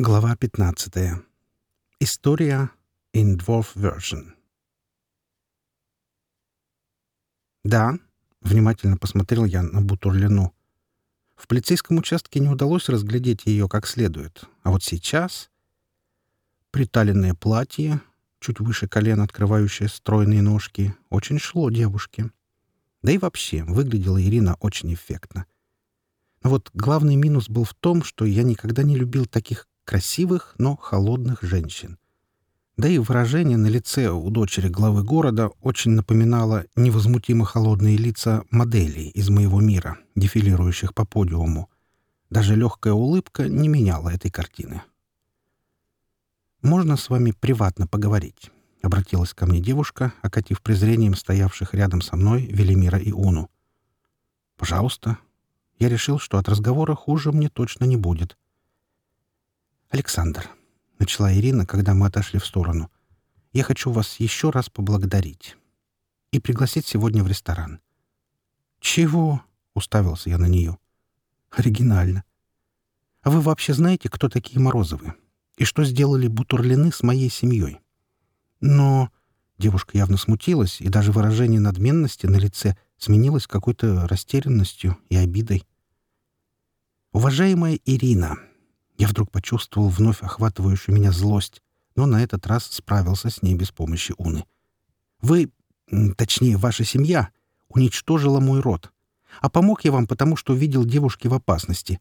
Глава 15. История in Dwarf Version. «Да», — внимательно посмотрел я на Бутурлину. В полицейском участке не удалось разглядеть ее как следует, а вот сейчас... Приталенное платье, чуть выше колен открывающее стройные ножки, очень шло девушке. Да и вообще, выглядела Ирина очень эффектно. Но вот главный минус был в том, что я никогда не любил таких красивых, но холодных женщин. Да и выражение на лице у дочери главы города очень напоминало невозмутимо холодные лица моделей из моего мира, дефилирующих по подиуму. Даже легкая улыбка не меняла этой картины. «Можно с вами приватно поговорить?» — обратилась ко мне девушка, окатив презрением стоявших рядом со мной Велимира и Уну. «Пожалуйста». Я решил, что от разговора хуже мне точно не будет. «Александр», — начала Ирина, когда мы отошли в сторону, — «я хочу вас еще раз поблагодарить и пригласить сегодня в ресторан». «Чего?» — уставился я на нее. «Оригинально. А вы вообще знаете, кто такие Морозовы? И что сделали Бутурлины с моей семьей?» «Но...» — девушка явно смутилась, и даже выражение надменности на лице сменилось какой-то растерянностью и обидой. «Уважаемая Ирина», я вдруг почувствовал вновь охватывающую меня злость, но на этот раз справился с ней без помощи Уны. «Вы, точнее, ваша семья, уничтожила мой род. А помог я вам потому, что видел девушки в опасности.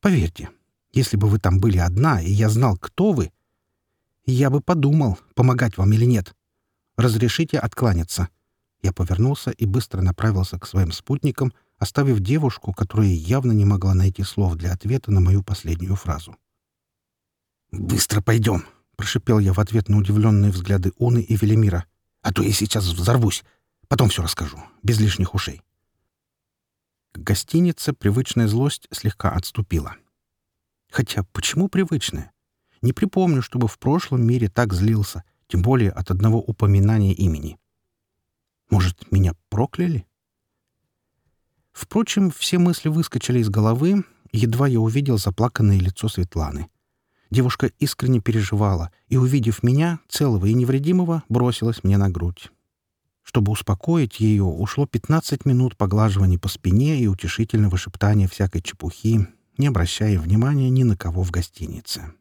Поверьте, если бы вы там были одна, и я знал, кто вы, я бы подумал, помогать вам или нет. Разрешите откланяться». Я повернулся и быстро направился к своим спутникам, оставив девушку, которая явно не могла найти слов для ответа на мою последнюю фразу. «Быстро пойдем!» — прошипел я в ответ на удивленные взгляды Уны и Велимира. «А то я сейчас взорвусь. Потом все расскажу, без лишних ушей». К гостинице привычная злость слегка отступила. Хотя почему привычная? Не припомню, чтобы в прошлом мире так злился, тем более от одного упоминания имени. Может, меня прокляли? Впрочем, все мысли выскочили из головы, едва я увидел заплаканное лицо Светланы. Девушка искренне переживала и, увидев меня, целого и невредимого, бросилась мне на грудь. Чтобы успокоить ее, ушло 15 минут поглаживания по спине и утешительного шептания всякой чепухи, не обращая внимания ни на кого в гостинице.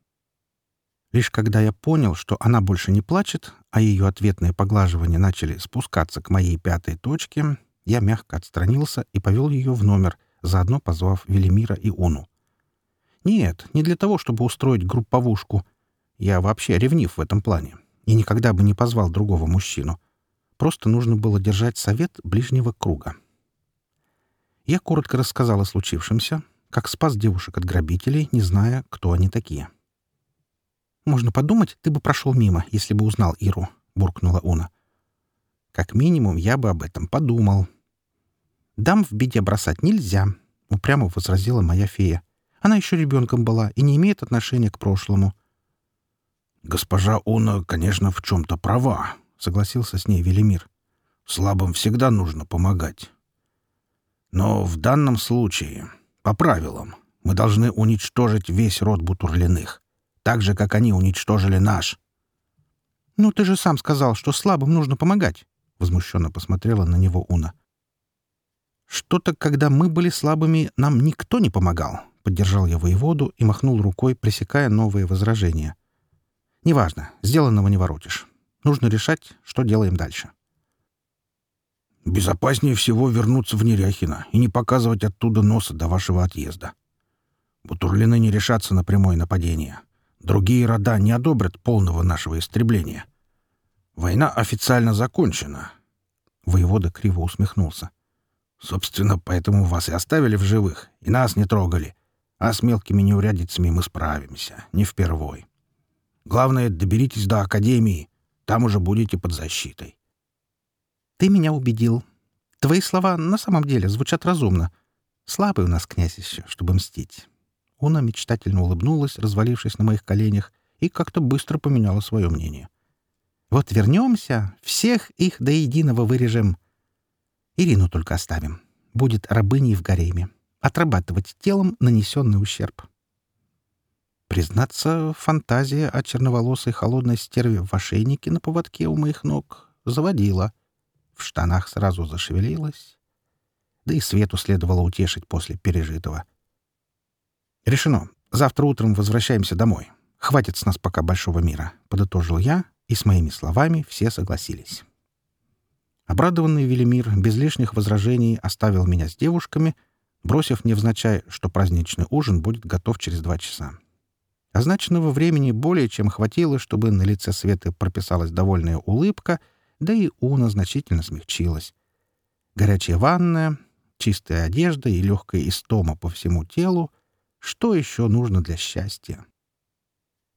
Лишь когда я понял, что она больше не плачет, а ее ответные поглаживания начали спускаться к моей пятой точке, я мягко отстранился и повел ее в номер, заодно позвав Велимира и Уну. Нет, не для того, чтобы устроить групповушку. Я вообще ревнив в этом плане и никогда бы не позвал другого мужчину. Просто нужно было держать совет ближнего круга. Я коротко рассказал о случившемся, как спас девушек от грабителей, не зная, кто они такие. «Можно подумать, ты бы прошел мимо, если бы узнал Иру», — буркнула Уна. «Как минимум, я бы об этом подумал», «Дам в беде бросать нельзя», — упрямо возразила моя фея. «Она еще ребенком была и не имеет отношения к прошлому». «Госпожа Уна, конечно, в чем-то права», — согласился с ней Велимир. «Слабым всегда нужно помогать. Но в данном случае, по правилам, мы должны уничтожить весь род Бутурлиных, так же, как они уничтожили наш». «Ну, ты же сам сказал, что слабым нужно помогать», — возмущенно посмотрела на него Уна. «Что-то, когда мы были слабыми, нам никто не помогал», — поддержал я воеводу и махнул рукой, пресекая новые возражения. «Неважно, сделанного не воротишь. Нужно решать, что делаем дальше». «Безопаснее всего вернуться в Неряхино и не показывать оттуда носа до вашего отъезда. Бутурлины не решатся на прямое нападение. Другие рода не одобрят полного нашего истребления. Война официально закончена». Воевода криво усмехнулся. Собственно, поэтому вас и оставили в живых, и нас не трогали. А с мелкими неурядицами мы справимся, не впервой. Главное, доберитесь до Академии, там уже будете под защитой. Ты меня убедил. Твои слова на самом деле звучат разумно. Слабый у нас князь еще, чтобы мстить. Уна мечтательно улыбнулась, развалившись на моих коленях, и как-то быстро поменяла свое мнение. «Вот вернемся, всех их до единого вырежем. Ирину только оставим. Будет рабыней в гареме. Отрабатывать телом нанесенный ущерб. Признаться, фантазия о черноволосой холодной стерве в ошейнике на поводке у моих ног заводила. В штанах сразу зашевелилась. Да и Свету следовало утешить после пережитого. «Решено. Завтра утром возвращаемся домой. Хватит с нас пока большого мира», — подытожил я, и с моими словами все согласились. Обрадованный Велимир без лишних возражений оставил меня с девушками, бросив невзначай, что праздничный ужин будет готов через два часа. Означенного времени более чем хватило, чтобы на лице Светы прописалась довольная улыбка, да и Уна значительно смягчилась. Горячая ванная, чистая одежда и легкая истома по всему телу — что еще нужно для счастья?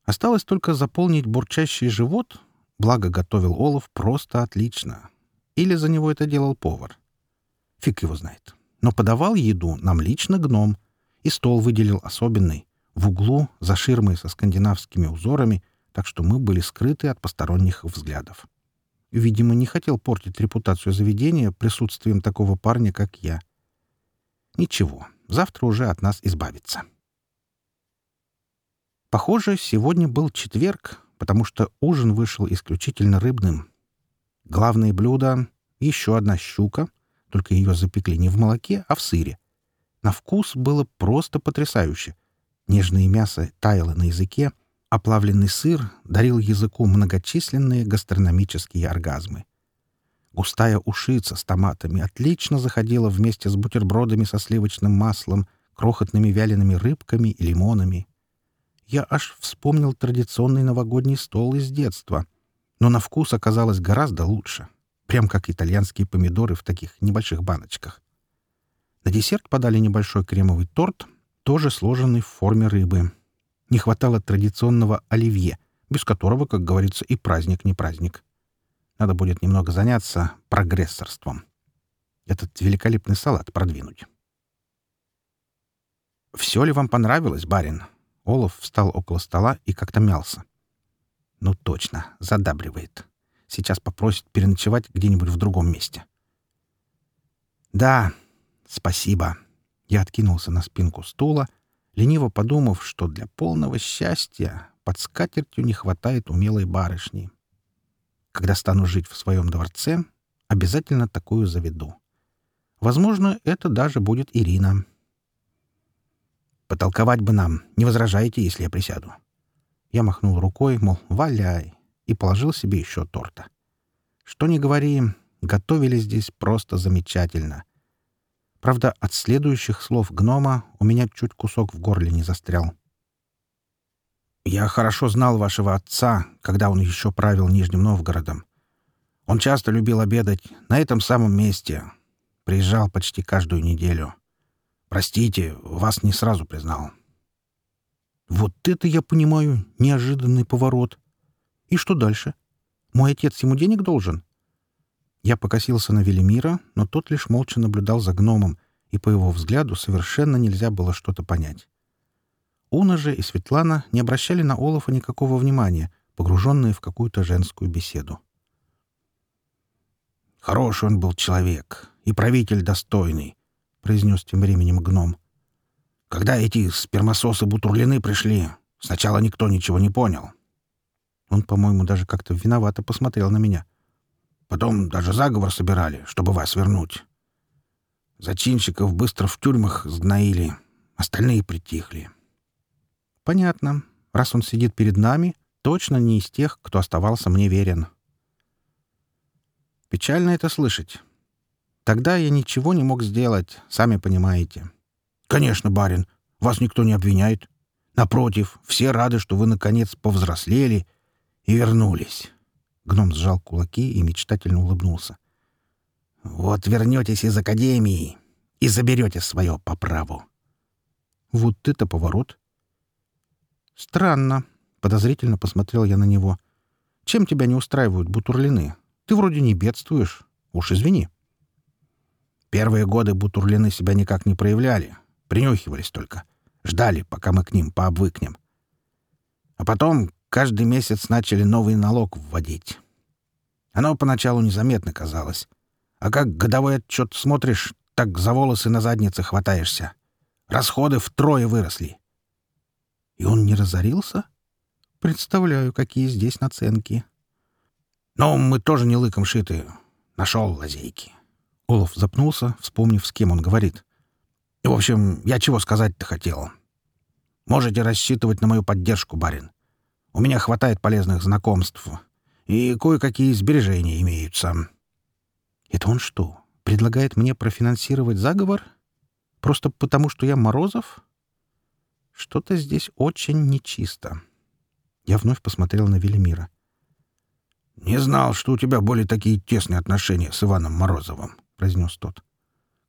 Осталось только заполнить бурчащий живот, благо готовил Олаф просто отлично. Или за него это делал повар. Фиг его знает. Но подавал еду нам лично гном, и стол выделил особенный, в углу, за ширмой со скандинавскими узорами, так что мы были скрыты от посторонних взглядов. Видимо, не хотел портить репутацию заведения присутствием такого парня, как я. Ничего, завтра уже от нас избавится. Похоже, сегодня был четверг, потому что ужин вышел исключительно рыбным. Главное блюдо — еще одна щука, только ее запекли не в молоке, а в сыре. На вкус было просто потрясающе. Нежное мясо таяло на языке, а плавленный сыр дарил языку многочисленные гастрономические оргазмы. Густая ушица с томатами отлично заходила вместе с бутербродами со сливочным маслом, крохотными вялеными рыбками и лимонами я аж вспомнил традиционный новогодний стол из детства. Но на вкус оказалось гораздо лучше. Прям как итальянские помидоры в таких небольших баночках. На десерт подали небольшой кремовый торт, тоже сложенный в форме рыбы. Не хватало традиционного оливье, без которого, как говорится, и праздник не праздник. Надо будет немного заняться прогрессорством. Этот великолепный салат продвинуть. «Все ли вам понравилось, барин?» Олаф встал около стола и как-то мялся. Ну точно, задабривает. Сейчас попросит переночевать где-нибудь в другом месте. Да, спасибо. Я откинулся на спинку стула, лениво подумав, что для полного счастья под скатертью не хватает умелой барышни. Когда стану жить в своем дворце, обязательно такую заведу. Возможно, это даже будет Ирина. Потолковать бы нам. Не возражаете, если я присяду?» Я махнул рукой, мол, валяй, и положил себе еще торта. Что ни говори, готовили здесь просто замечательно. Правда, от следующих слов гнома у меня чуть кусок в горле не застрял. «Я хорошо знал вашего отца, когда он еще правил Нижним Новгородом. Он часто любил обедать на этом самом месте. Приезжал почти каждую неделю. Простите, вас не сразу признал. Вот это я понимаю, неожиданный поворот. И что дальше? Мой отец ему денег должен? Я покосился на Велимира, но тот лишь молча наблюдал за гномом, и по его взгляду совершенно нельзя было что-то понять. Уна же и Светлана не обращали на Олафа никакого внимания, погруженные в какую-то женскую беседу. «Хороший он был человек и правитель достойный», — произнес тем временем гном. «Когда эти спермососы-бутурлины пришли, сначала никто ничего не понял». Он, по-моему, даже как-то виновато посмотрел на меня. Потом даже заговор собирали, чтобы вас вернуть. Зачинщиков быстро в тюрьмах сгноили, остальные притихли. Понятно. Раз он сидит перед нами, точно не из тех, кто оставался мне верен. Печально это слышать. Тогда я ничего не мог сделать, сами понимаете. Конечно, барин, вас никто не обвиняет. Напротив, все рады, что вы, наконец, повзрослели и вернулись. Гном сжал кулаки и мечтательно улыбнулся. Вот вернетесь из академии и заберете свое по праву. Вот это поворот. Странно. Подозрительно посмотрел я на него. Чем тебя не устраивают бутурлины? Ты вроде не бедствуешь. Уж извини. — Первые годы бутурлины себя никак не проявляли, принюхивались только, ждали, пока мы к ним пообвыкнем. А потом каждый месяц начали новый налог вводить. Оно поначалу незаметно казалось. А как годовой отчет смотришь, так за волосы на заднице хватаешься. Расходы втрое выросли. И он не разорился? Представляю, какие здесь наценки. Но мы тоже не лыком шиты. Нашел лазейки. Олаф запнулся, вспомнив, с кем он говорит. В общем, я чего сказать-то хотел. Можете рассчитывать на мою поддержку, барин. У меня хватает полезных знакомств. И кое-какие сбережения имеются. Это он что, предлагает мне профинансировать заговор? Просто потому, что я Морозов? Что-то здесь очень нечисто. Я вновь посмотрел на Велимира. «Не знал, что у тебя были такие тесные отношения с Иваном Морозовым», — произнес тот.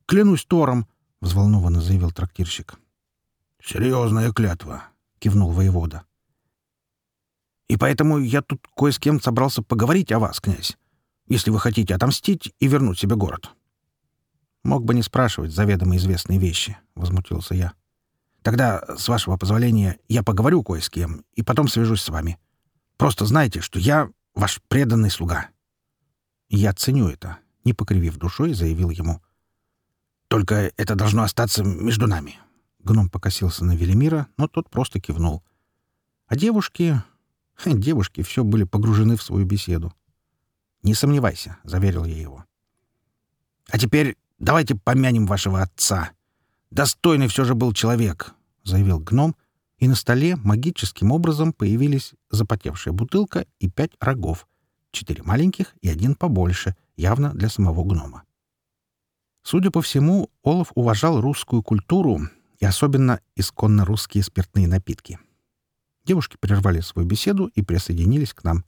«Клянусь Тором», — взволнованно заявил трактирщик. «Серьезная клятва», — кивнул воевода. «И поэтому я тут кое с кем собрался поговорить о вас, князь, если вы хотите отомстить и вернуть себе город». «Мог бы не спрашивать заведомо известные вещи», — возмутился я. «Тогда, с вашего позволения, я поговорю кое с кем и потом свяжусь с вами. Просто знайте, что я ваш преданный слуга». «Я ценю это», — не покривив душой, заявил ему. «Только это должно остаться между нами». Гном покосился на Велимира, но тот просто кивнул. А девушки... Девушки все были погружены в свою беседу. «Не сомневайся», — заверил я его. «А теперь давайте помянем вашего отца. Достойный все же был человек», — заявил гном, и на столе магическим образом появились запотевшая бутылка и пять рогов, четыре маленьких и один побольше, явно для самого гнома. Судя по всему, Олаф уважал русскую культуру и особенно исконно русские спиртные напитки. Девушки прервали свою беседу и присоединились к нам.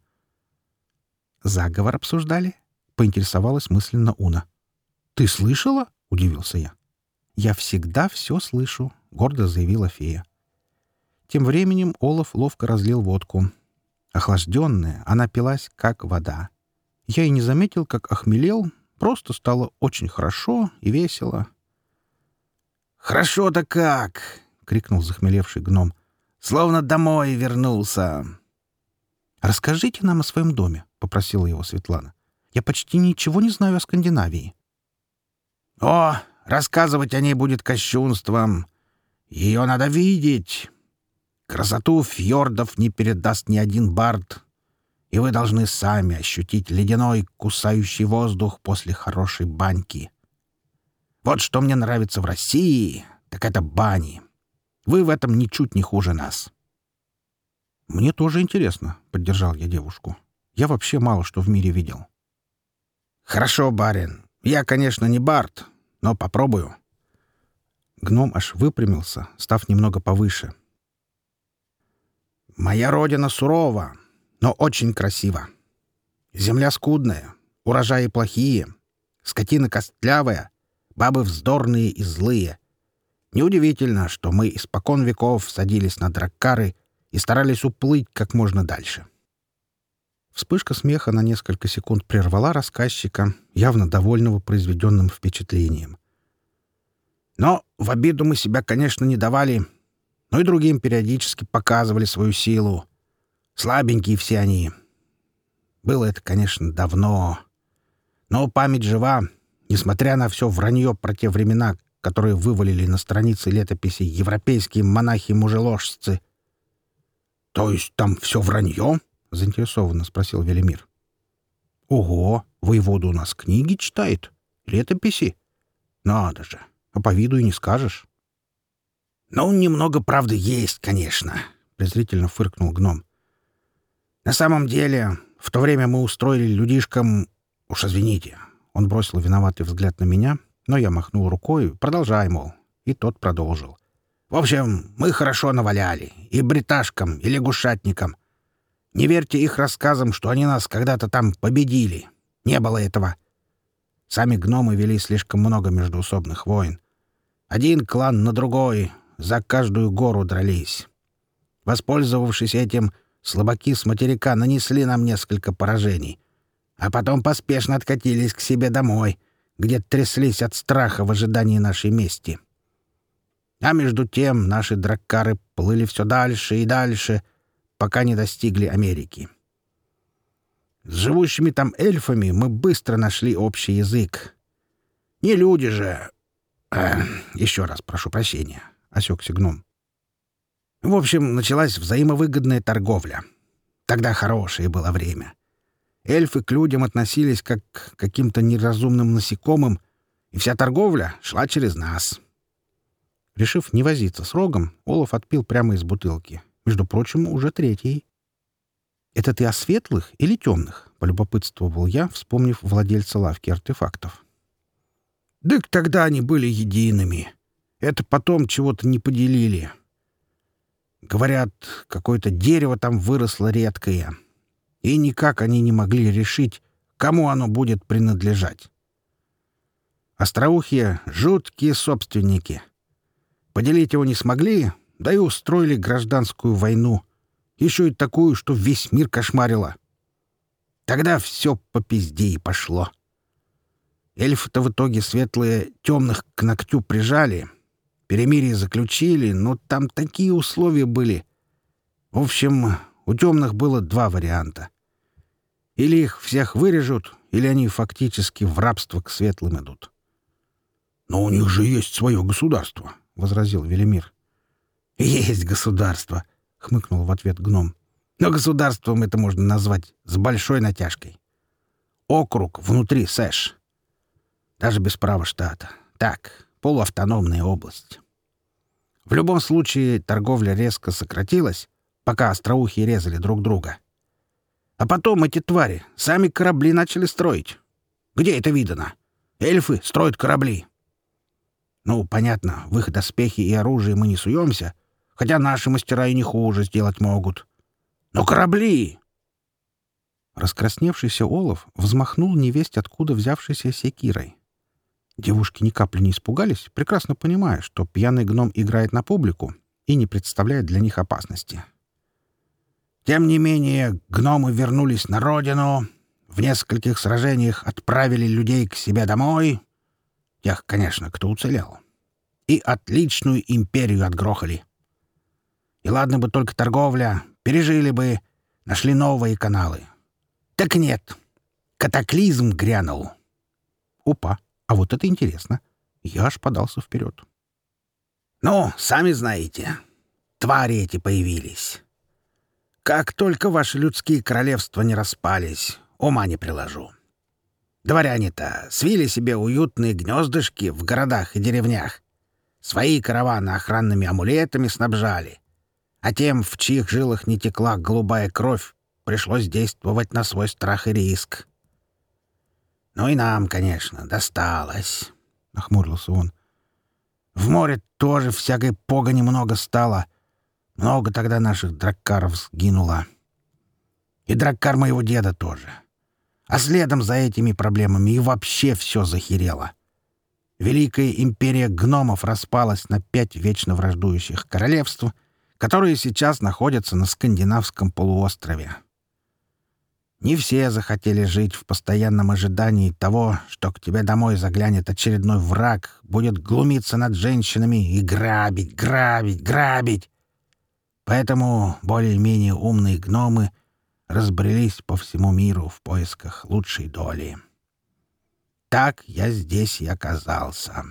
«Заговор обсуждали?» — поинтересовалась мысленно Уна. «Ты слышала?» — удивился я. «Я всегда все слышу», — гордо заявила фея. Тем временем Олаф ловко разлил водку. Охлажденная, она пилась, как вода. Я и не заметил, как охмелел, просто стало очень хорошо и весело. «Хорошо-то как!» — крикнул захмелевший гном. «Словно домой вернулся!» «Расскажите нам о своем доме», — попросила его Светлана. «Я почти ничего не знаю о Скандинавии». «О, рассказывать о ней будет кощунством. Ее надо видеть. Красоту фьордов не передаст ни один бард, и вы должны сами ощутить ледяной, кусающий воздух после хорошей баньки. Вот что мне нравится в России, так это бани. Вы в этом ничуть не хуже нас. Мне тоже интересно, — поддержал я девушку. Я вообще мало что в мире видел. Хорошо, барин. Я, конечно, не бард, но попробую. Гном аж выпрямился, став немного повыше. Моя родина сурова, но очень красива. Земля скудная, урожаи плохие, скотина костлявая, бабы вздорные и злые. Неудивительно, что мы испокон веков садились на драккары и старались уплыть как можно дальше. Вспышка смеха на несколько секунд прервала рассказчика, явно довольного произведенным впечатлением. Но в обиду мы себя, конечно, не давали, но и другим периодически показывали свою силу. Слабенькие все они. Было это, конечно, давно. Но память жива, несмотря на все вранье про те времена, которые вывалили на страницы летописи европейские монахи-мужеложцы. — То есть там все вранье? — заинтересованно спросил Велимир. — Ого, воевода у нас книги читает? Летописи? Надо же, а по виду и не скажешь. — Ну, немного правды есть, конечно, — презрительно фыркнул гном. — На самом деле, в то время мы устроили людишкам... Уж извините, он бросил виноватый взгляд на меня, но я махнул рукой, продолжай, мол. И тот продолжил. «В общем, мы хорошо наваляли. И бриташкам, и лягушатникам. Не верьте их рассказам, что они нас когда-то там победили. Не было этого. Сами гномы вели слишком много междуусобных войн. Один клан на другой, за каждую гору дрались. Воспользовавшись этим, слабаки с материка нанесли нам несколько поражений а потом поспешно откатились к себе домой, где тряслись от страха в ожидании нашей мести. А между тем наши драккары плыли все дальше и дальше, пока не достигли Америки. С живущими там эльфами мы быстро нашли общий язык. Не люди же... Э, еще раз прошу прощения, — осекся гном. В общем, началась взаимовыгодная торговля. Тогда хорошее было время. Эльфы к людям относились как к каким-то неразумным насекомым, и вся торговля шла через нас. Решив не возиться с рогом, Олаф отпил прямо из бутылки. Между прочим, уже третий. «Это ты о светлых или темных?» — полюбопытствовал я, вспомнив владельца лавки артефактов. «Дык тогда они были едиными. Это потом чего-то не поделили. Говорят, какое-то дерево там выросло редкое, и никак они не могли решить, кому оно будет принадлежать. Остроухие — жуткие собственники. Поделить его не смогли, да и устроили гражданскую войну. Еще и такую, что весь мир кошмарило. Тогда все по пизде и пошло. Эльфы-то в итоге светлые темных к ногтю прижали — Перемирие заключили, но там такие условия были. В общем, у темных было два варианта. Или их всех вырежут, или они фактически в рабство к светлым идут. «Но у них же есть свое государство», — возразил Велимир. «Есть государство», — хмыкнул в ответ гном. «Но государством это можно назвать с большой натяжкой. Округ внутри Сэш. Даже без права штата. Так, полуавтономная область. В любом случае торговля резко сократилась, пока остроухи резали друг друга. А потом эти твари сами корабли начали строить. Где это видано? Эльфы строят корабли. Ну, понятно, в их доспехи и оружие мы не суемся, хотя наши мастера и не хуже сделать могут. Но корабли! Раскрасневшийся Олов взмахнул невесть, откуда взявшейся секирой. Девушки ни капли не испугались, прекрасно понимая, что пьяный гном играет на публику и не представляет для них опасности. Тем не менее, гномы вернулись на родину, в нескольких сражениях отправили людей к себе домой, тех, конечно, кто уцелел, и отличную империю отгрохали. И ладно бы только торговля, пережили бы, нашли новые каналы. Так нет, катаклизм грянул. Опа! А вот это интересно. Я аж подался вперед. «Ну, сами знаете, твари эти появились. Как только ваши людские королевства не распались, ума не приложу. Дворяне-то свили себе уютные гнездышки в городах и деревнях. Свои караваны охранными амулетами снабжали. А тем, в чьих жилах не текла голубая кровь, пришлось действовать на свой страх и риск. Ну и нам, конечно, досталось, — нахмурился он. В море тоже всякой погони много стало. Много тогда наших драккаров сгинуло. И драккар моего деда тоже. А следом за этими проблемами и вообще все захерело. Великая империя гномов распалась на пять вечно враждующих королевств, которые сейчас находятся на скандинавском полуострове. Не все захотели жить в постоянном ожидании того, что к тебе домой заглянет очередной враг, будет глумиться над женщинами и грабить, грабить, грабить. Поэтому более-менее умные гномы разбрелись по всему миру в поисках лучшей доли. Так я здесь и оказался.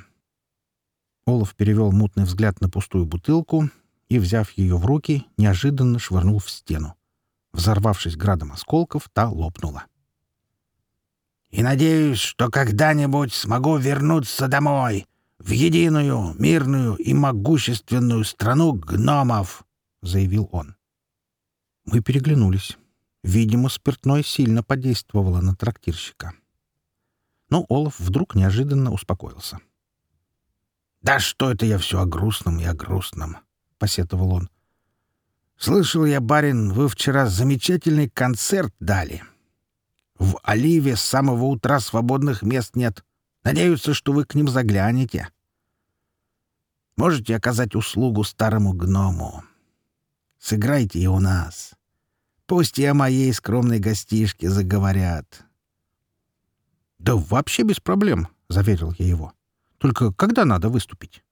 Олаф перевел мутный взгляд на пустую бутылку и, взяв ее в руки, неожиданно швырнул в стену. Взорвавшись градом осколков, та лопнула. «И надеюсь, что когда-нибудь смогу вернуться домой, в единую, мирную и могущественную страну гномов», — заявил он. Мы переглянулись. Видимо, спиртное сильно подействовало на трактирщика. Но Олаф вдруг неожиданно успокоился. «Да что это я все о грустном и о грустном?» — посетовал он. Слышал я, барин, вы вчера замечательный концерт дали. В Оливе с самого утра свободных мест нет. Надеются, что вы к ним заглянете. Можете оказать услугу старому гному. Сыграйте и у нас. Пусть и о моей скромной гостишке заговорят. — Да вообще без проблем, — заверил я его. — Только когда надо выступить?